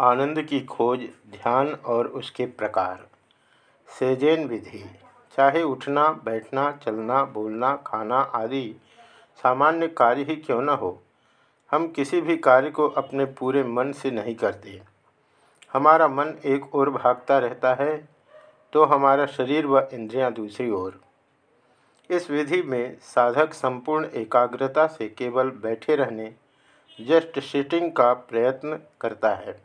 आनंद की खोज, ध्यान और उसके प्रकार। सेजेन विधि, चाहे उठना, बैठना, चलना, बोलना, खाना आदि सामान्य कार्य ही क्यों न हो? हम किसी भी कार्य को अपने पूरे मन से नहीं करते। हमारा मन एक ओर भागता रहता है तो हमारा शरीर व इंद्रियाँ दूसरी ओर। इस विधि में साधक संपूर्ण एकाग्रता से केवल बैठे रहने, जस्ट सिटिंग का प्रयत्न करता है।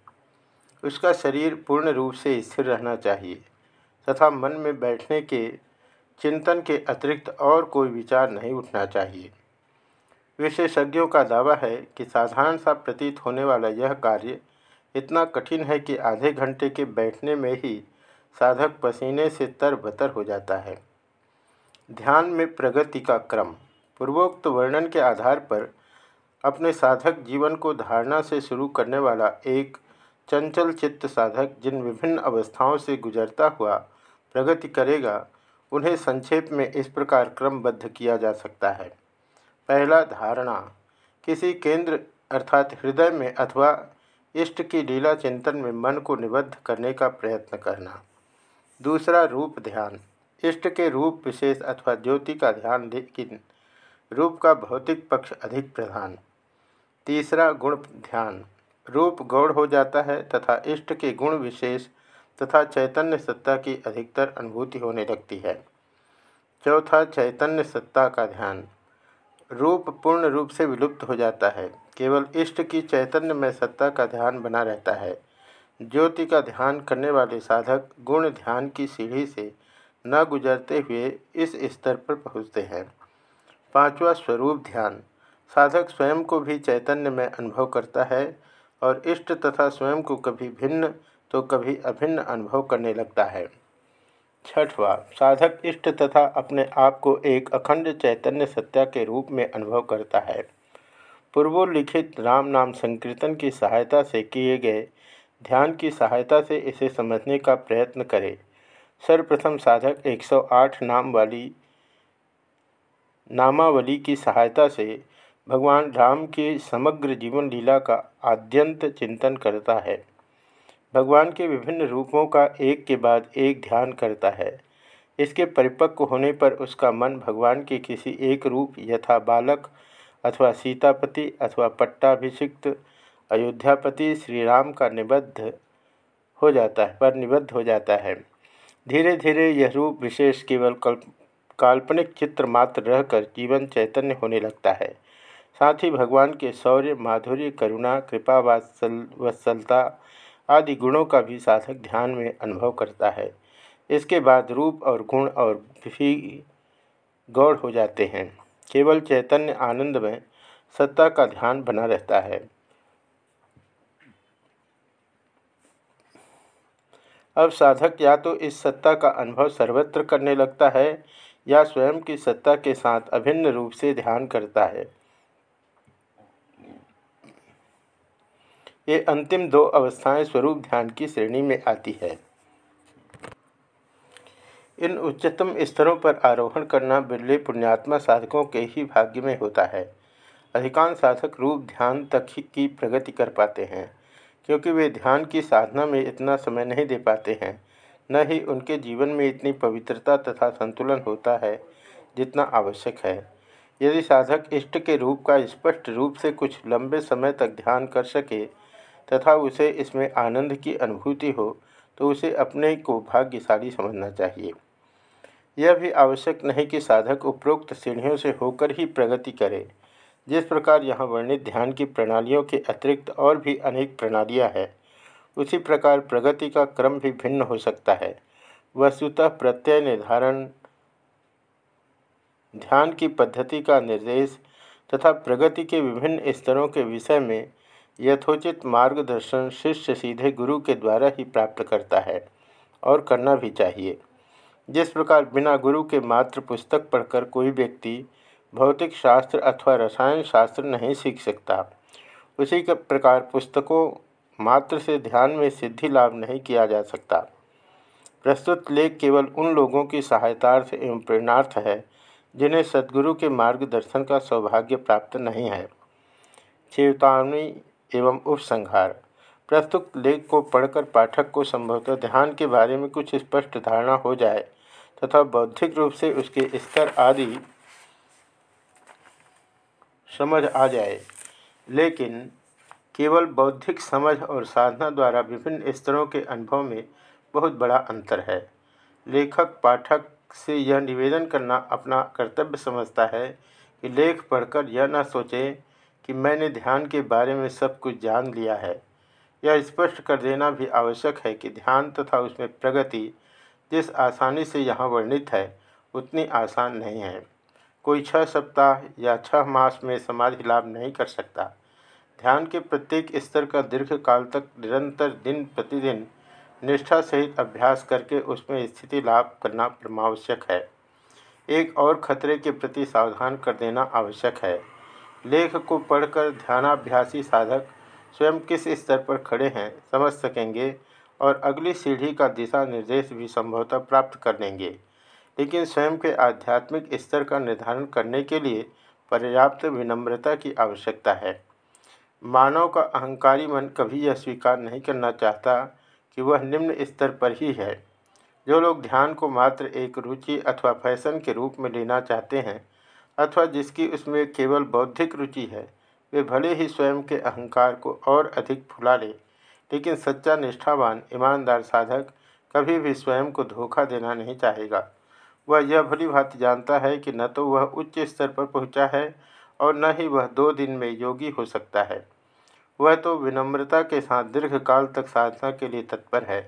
उसका शरीर पूर्ण रूप से स्थिर रहना चाहिए तथा मन में बैठने के चिंतन के अतिरिक्त और कोई विचार नहीं उठना चाहिए। विशेषज्ञों का दावा है कि साधारण सा प्रतीत होने वाला यह कार्य इतना कठिन है कि आधे घंटे के बैठने में ही साधक पसीने से तर बतर हो जाता है। ध्यान में प्रगति का क्रम, पूर्वोक्त वर्णन के आधार पर अपने साधक जीवन को धारणा से शुरू करने वाला एक चंचल चित्त साधक जिन विभिन्न अवस्थाओं से गुजरता हुआ प्रगति करेगा, उन्हें संक्षेप में इस प्रकार क्रमबद्ध किया जा सकता है। पहला धारणा, किसी केंद्र अर्थात हृदय में अथवा इष्ट की लीला चिंतन में मन को निबद्ध करने का प्रयत्न करना। दूसरा रूप ध्यान, इष्ट के रूप विशेष अथवा ज्योति का ध्यान लेकिन रूप का भौतिक पक्ष अधिक प्रधान। तीसरा गुण ध्यान रूप गौड़ हो जाता है तथा इष्ट के गुण विशेष तथा चैतन्य सत्ता की अधिकतर अनुभूति होने लगती है। चौथा, चैतन्य सत्ता का ध्यान। रूप पूर्ण रूप से विलुप्त हो जाता है। केवल इष्ट की चैतन्य में सत्ता का ध्यान बना रहता है। ज्योति का ध्यान करने वाले साधक गुण ध्यान की सीढ़ी से न गुजरते हुए इस स्तर पर पहुँचते हैं। पांचवा, स्वरूप ध्यान। साधक स्वयं को भी चैतन्य में अनुभव करता है और इष्ट तथा स्वयं को कभी भिन्न तो कभी अभिन्न अनुभव करने लगता है। छठवा, साधक इष्ट तथा अपने आप को एक अखंड चैतन्य सत्या के रूप में अनुभव करता है। पूर्वोल्लिखित राम नाम संकीर्तन की सहायता से किए गए, ध्यान की सहायता से इसे समझने का प्रयत्न करें। सर्वप्रथम साधक 108 नाम वाली, नामावली की सहायता से भगवान राम की समग्र जीवन लीला का आद्यंत चिंतन करता है। भगवान के विभिन्न रूपों का एक के बाद एक ध्यान करता है। इसके परिपक्व होने पर उसका मन भगवान के किसी एक रूप, यथा बालक अथवा सीतापति अथवा पट्टाभिषिक्त, अयोध्यापति श्री राम का निबद्ध हो जाता है, पर निबद्ध हो जाता है। धीरे धीरे यह रूप विशेष केवल कल्प, काल्पनिक चित्र मात्र रहकर जीवन चैतन्य होने लगता है। साथ ही भगवान के शौर्य, माधुर्य, करुणा, कृपा, वात्सल, वत्सलता आदि गुणों का भी साधक ध्यान में अनुभव करता है। इसके बाद रूप और गुण और भी गौड़ हो जाते हैं। केवल चैतन्य आनंद में सत्ता का ध्यान बना रहता है। अब साधक या तो इस सत्ता का अनुभव सर्वत्र करने लगता है या स्वयं की सत्ता के साथ अभिन्न रूप से ध्यान करता है। ये अंतिम दो अवस्थाएँ स्वरूप ध्यान की श्रेणी में आती है। इन उच्चतम स्तरों पर आरोहण करना बिरले पुण्यात्मा साधकों के ही भाग्य में होता है। अधिकांश साधक रूप ध्यान तक की प्रगति कर पाते हैं, क्योंकि वे ध्यान की साधना में इतना समय नहीं दे पाते हैं। न ही उनके जीवन में इतनी पवित्रता तथा संतुलन होता है जितना आवश्यक है। यदि साधक इष्ट के रूप का स्पष्ट रूप से कुछ लंबे समय तक ध्यान कर सके तथा उसे इसमें आनंद की अनुभूति हो तो उसे अपने को भाग्यशाली समझना चाहिए। यह भी आवश्यक नहीं कि साधक उपरोक्त सीढ़ियों से होकर ही प्रगति करे। जिस प्रकार यहाँ वर्णित ध्यान की प्रणालियों के अतिरिक्त और भी अनेक प्रणालियाँ हैं, उसी प्रकार प्रगति का क्रम भी भिन्न हो सकता है। वस्तुतः प्रत्यय निर्धारण, ध्यान की पद्धति का निर्देश तथा प्रगति के विभिन्न स्तरों के विषय में यथोचित मार्गदर्शन शिष्य सीधे गुरु के द्वारा ही प्राप्त करता है और करना भी चाहिए। जिस प्रकार बिना गुरु के मात्र पुस्तक पढ़कर कोई व्यक्ति भौतिक शास्त्र अथवा रसायन शास्त्र नहीं सीख सकता, उसी के प्रकार पुस्तकों मात्र से ध्यान में सिद्धि लाभ नहीं किया जा सकता। प्रस्तुत लेख केवल उन लोगों की सहायतार्थ एवं प्रेरणार्थ है, जिन्हें सदगुरु के मार्गदर्शन का सौभाग्य प्राप्त नहीं है। चेतावनी एवं उपसंहार। प्रस्तुत लेख को पढ़कर पाठक को संभवतः ध्यान के बारे में कुछ स्पष्ट धारणा हो जाए, तथा बौद्धिक रूप से उसके स्तर आदि समझ आ जाए। लेकिन केवल बौद्धिक समझ और साधना द्वारा विभिन्न स्तरों के अनुभव में बहुत बड़ा अंतर है। लेखक, पाठक से यह निवेदन करना अपना कर्तव्य समझता है कि लेख पढ़कर यह न सोचे कि मैंने ध्यान के बारे में सब कुछ जान लिया है। यह स्पष्ट कर देना भी आवश्यक है कि ध्यान तथा उसमें प्रगति जिस आसानी से यहाँ वर्णित है, उतनी आसान नहीं है। कोई छः सप्ताह या छः मास में समाधि लाभ नहीं कर सकता। ध्यान के प्रत्येक स्तर का दीर्घ काल तक निरंतर दिन प्रतिदिन निष्ठा सहित अभ्यास करके उसमें स्थिति लाभ करना परमावश्यक है। एक और खतरे के प्रति सावधान कर देना आवश्यक है। लेख को पढ़कर ध्यानाभ्यासी साधक स्वयं किस स्तर पर खड़े हैं समझ सकेंगे और अगली सीढ़ी का दिशा निर्देश भी संभवतः प्राप्त कर लेंगे। लेकिन स्वयं के आध्यात्मिक स्तर का निर्धारण करने के लिए पर्याप्त विनम्रता की आवश्यकता है। मानव का अहंकारी मन कभी यह स्वीकार नहीं करना चाहता कि वह निम्न स्तर पर ही है। जो लोग ध्यान को मात्र एक रुचि अथवा फ़ैशन के रूप में लेना चाहते हैं अथवा जिसकी उसमें केवल बौद्धिक रुचि है, वे भले ही स्वयं के अहंकार को और अधिक फुला ले, लेकिन सच्चा निष्ठावान, ईमानदार साधक कभी भी स्वयं को धोखा देना नहीं चाहेगा। वह यह भली भांति जानता है कि न तो वह उच्च स्तर पर पहुँचा है और न ही वह दो दिन में योगी हो सकता है। वह तो विनम्रता के साथ दीर्घकाल तक साधना के लिए तत्पर है।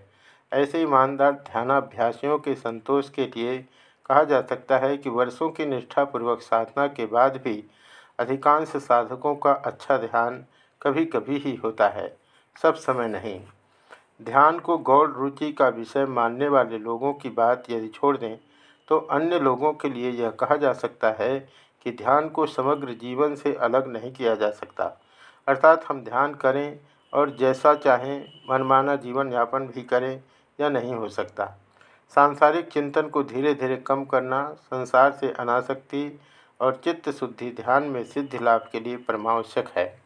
ऐसे ईमानदार ध्यानाभ्यासियों के संतोष के लिए कहा जा सकता है कि वर्षों की निष्ठापूर्वक साधना के बाद भी अधिकांश साधकों का अच्छा ध्यान कभी कभी ही होता है, सब समय नहीं। ध्यान को गौर रुचि का विषय मानने वाले लोगों की बात यदि छोड़ दें तो अन्य लोगों के लिए यह कहा जा सकता है कि ध्यान को समग्र जीवन से अलग नहीं किया जा सकता। अर्थात हम ध्यान करें और जैसा चाहें, मनमाना जीवन यापन भी करें यह नहीं हो सकता। सांसारिक चिंतन को धीरे धीरे कम करना, संसार से अनासक्ति और चित्त शुद्धि ध्यान में सिद्धि लाभ के लिए परमावश्यक है।